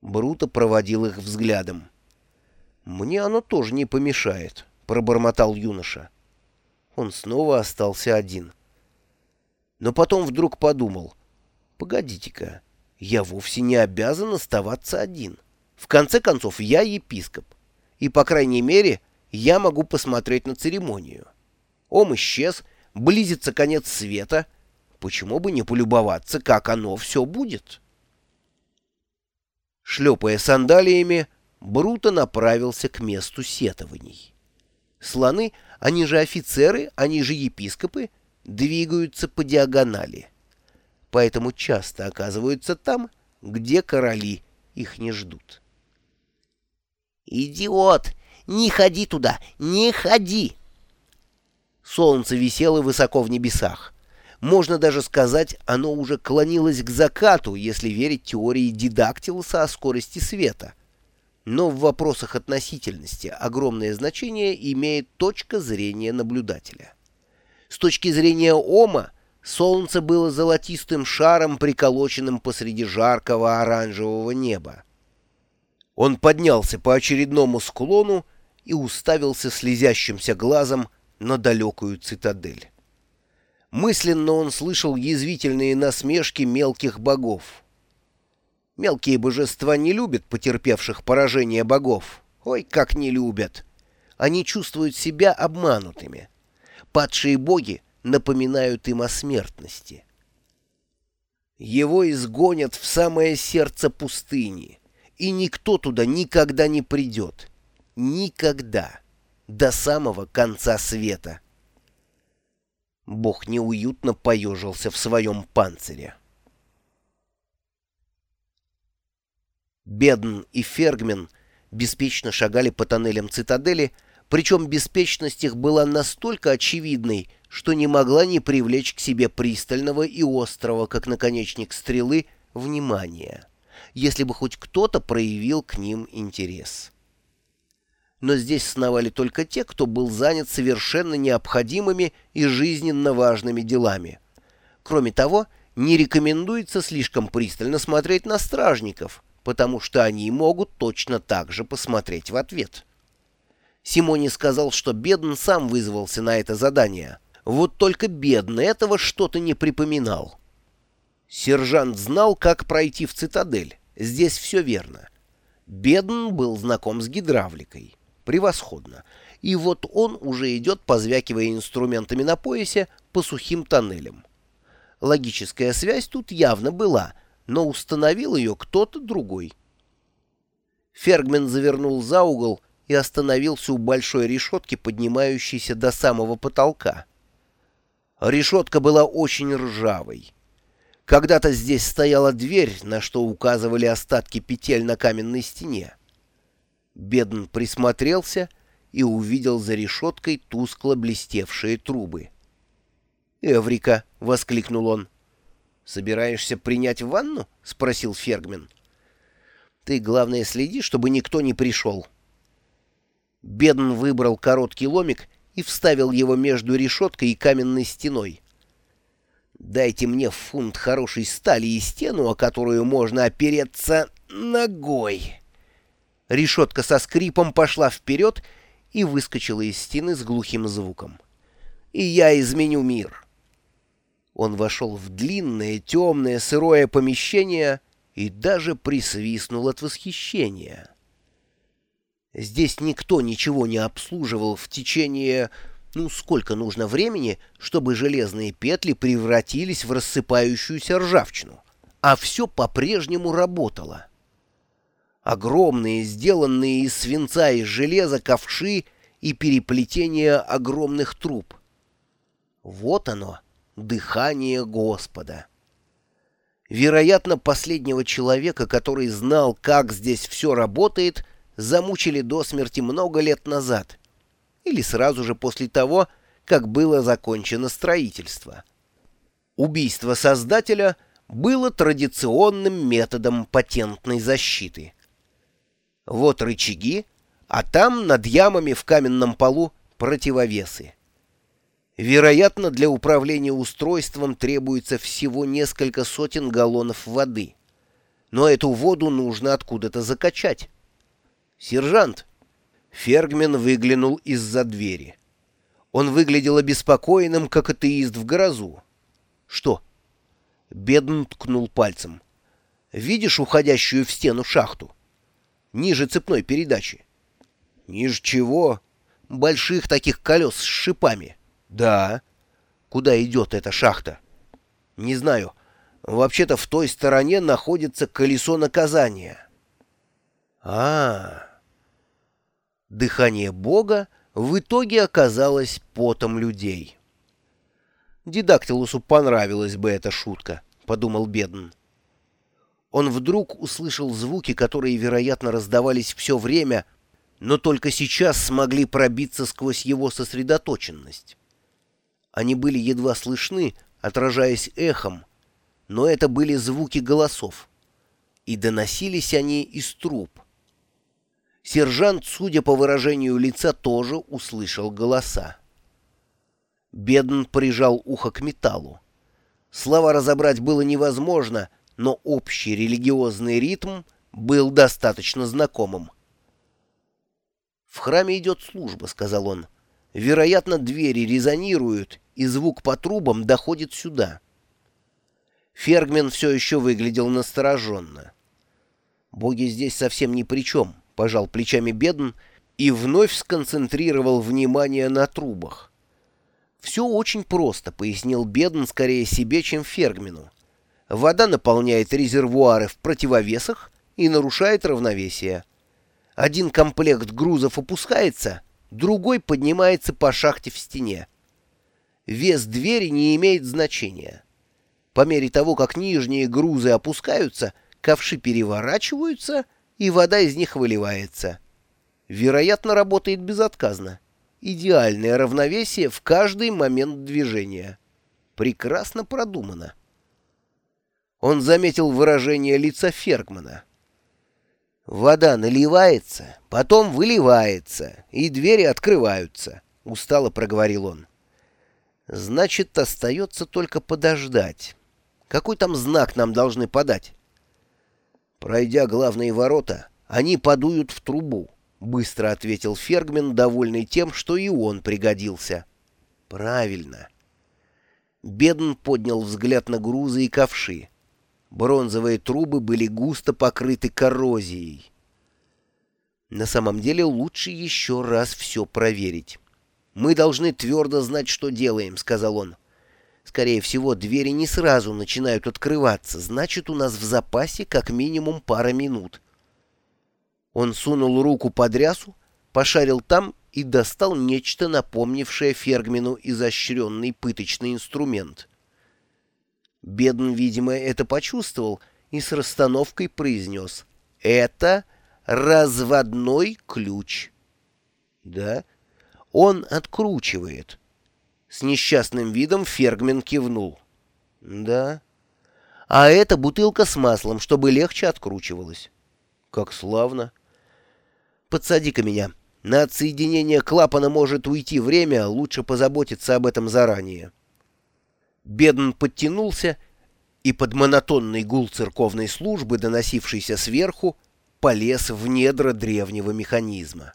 Бруто проводил их взглядом. «Мне оно тоже не помешает», — пробормотал юноша. Он снова остался один. Но потом вдруг подумал. «Погодите-ка, я вовсе не обязан оставаться один. В конце концов, я епископ. И, по крайней мере, я могу посмотреть на церемонию. Ом исчез, близится конец света. Почему бы не полюбоваться, как оно все будет?» Шлепая сандалиями, Бруто направился к месту сетований. Слоны, они же офицеры, они же епископы, двигаются по диагонали. Поэтому часто оказываются там, где короли их не ждут. «Идиот! Не ходи туда! Не ходи!» Солнце висело высоко в небесах. Можно даже сказать, оно уже клонилось к закату, если верить теории Дидактилуса о скорости света. Но в вопросах относительности огромное значение имеет точка зрения наблюдателя. С точки зрения Ома, солнце было золотистым шаром, приколоченным посреди жаркого оранжевого неба. Он поднялся по очередному склону и уставился слезящимся глазом на далекую цитадель. Мысленно он слышал язвительные насмешки мелких богов. Мелкие божества не любят потерпевших поражение богов. Ой, как не любят! Они чувствуют себя обманутыми. Падшие боги напоминают им о смертности. Его изгонят в самое сердце пустыни, и никто туда никогда не придет. Никогда. До самого конца света. Бог неуютно поежился в своем панцире. Бедн и Фергмен беспечно шагали по тоннелям цитадели, причем беспечность их была настолько очевидной, что не могла не привлечь к себе пристального и острого, как наконечник стрелы, внимания, если бы хоть кто-то проявил к ним интерес но здесь сновали только те, кто был занят совершенно необходимыми и жизненно важными делами. Кроме того, не рекомендуется слишком пристально смотреть на стражников, потому что они могут точно так же посмотреть в ответ. Симони сказал, что Бедн сам вызвался на это задание. Вот только Бедн этого что-то не припоминал. Сержант знал, как пройти в цитадель. Здесь все верно. Бедн был знаком с гидравликой. Превосходно. И вот он уже идет, позвякивая инструментами на поясе, по сухим тоннелям. Логическая связь тут явно была, но установил ее кто-то другой. Фергмен завернул за угол и остановился у большой решетки, поднимающейся до самого потолка. Решетка была очень ржавой. Когда-то здесь стояла дверь, на что указывали остатки петель на каменной стене. Бедн присмотрелся и увидел за решеткой тускло блестевшие трубы. «Эврика!» — воскликнул он. «Собираешься принять ванну?» — спросил Фергмен. «Ты, главное, следи, чтобы никто не пришел». Бедн выбрал короткий ломик и вставил его между решеткой и каменной стеной. «Дайте мне фунт хорошей стали и стену, о которую можно опереться ногой». Решетка со скрипом пошла вперед и выскочила из стены с глухим звуком. «И я изменю мир!» Он вошел в длинное, темное, сырое помещение и даже присвистнул от восхищения. Здесь никто ничего не обслуживал в течение... Ну, сколько нужно времени, чтобы железные петли превратились в рассыпающуюся ржавчину? А все по-прежнему работало огромные, сделанные из свинца и железа ковши и переплетение огромных труб. Вот оно, дыхание Господа. Вероятно, последнего человека, который знал, как здесь все работает, замучили до смерти много лет назад, или сразу же после того, как было закончено строительство. Убийство Создателя было традиционным методом патентной защиты. Вот рычаги, а там над ямами в каменном полу противовесы. Вероятно, для управления устройством требуется всего несколько сотен галлонов воды. Но эту воду нужно откуда-то закачать. «Сержант!» Фергмен выглянул из-за двери. Он выглядел обеспокоенным, как атеист в грозу. «Что?» Бедн ткнул пальцем. «Видишь уходящую в стену шахту? Ниже цепной передачи». «Ниже чего?» «Больших таких колес с шипами». «Да». «Куда идет эта шахта?» «Не знаю. Вообще-то в той стороне находится колесо наказания». А, -а, а Дыхание Бога в итоге оказалось потом людей. Дидактилусу понравилась бы эта шутка, подумал Бедн. Он вдруг услышал звуки, которые, вероятно, раздавались все время, но только сейчас смогли пробиться сквозь его сосредоточенность. Они были едва слышны, отражаясь эхом, но это были звуки голосов, и доносились они из труб. Сержант, судя по выражению лица, тоже услышал голоса. Бедн прижал ухо к металлу. Слова разобрать было невозможно, но общий религиозный ритм был достаточно знакомым. «В храме идет служба», — сказал он. «Вероятно, двери резонируют, и звук по трубам доходит сюда». Фергмен все еще выглядел настороженно. «Боги здесь совсем ни при чем», пожал плечами Бедн и вновь сконцентрировал внимание на трубах. «Все очень просто», — пояснил Бедн скорее себе, чем Фергмину. «Вода наполняет резервуары в противовесах и нарушает равновесие. Один комплект грузов опускается, другой поднимается по шахте в стене. Вес двери не имеет значения. По мере того, как нижние грузы опускаются, ковши переворачиваются — и вода из них выливается. Вероятно, работает безотказно. Идеальное равновесие в каждый момент движения. Прекрасно продумано. Он заметил выражение лица Фергмана. «Вода наливается, потом выливается, и двери открываются», — устало проговорил он. «Значит, остается только подождать. Какой там знак нам должны подать?» «Пройдя главные ворота, они подуют в трубу», — быстро ответил Фергмен, довольный тем, что и он пригодился. «Правильно». Бедн поднял взгляд на грузы и ковши. Бронзовые трубы были густо покрыты коррозией. На самом деле лучше еще раз все проверить. «Мы должны твердо знать, что делаем», — сказал он. Скорее всего, двери не сразу начинают открываться, значит, у нас в запасе как минимум пара минут. Он сунул руку под рясу, пошарил там и достал нечто, напомнившее Фергмину изощренный пыточный инструмент. Бедн, видимо, это почувствовал и с расстановкой произнес «Это разводной ключ». Да, он откручивает. С несчастным видом Фергмен кивнул. «Да. А это бутылка с маслом, чтобы легче откручивалась». «Как славно». «Подсади-ка меня. На отсоединение клапана может уйти время, лучше позаботиться об этом заранее». Бедн подтянулся и под монотонный гул церковной службы, доносившийся сверху, полез в недра древнего механизма.